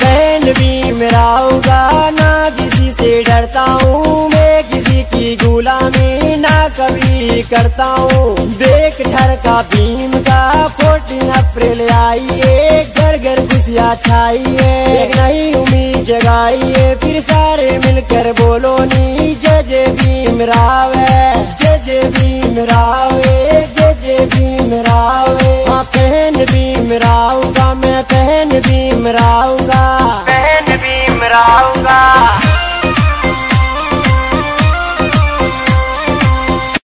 भीम राव का ना किसी से डरता हूँ मैं, किसी की गुलामी ना कभी करता हूँ। देख ठर का भीम का फोर्टीन अप्रैल आइए, घर घर खुशियाँ छाइए। नई उम्मीद जगाइए, फिर सारे मिलकर बोलो नी, जय भीम राव है जय भीम राव। पहन भीम राऊँगा पहन भीम राऊँगा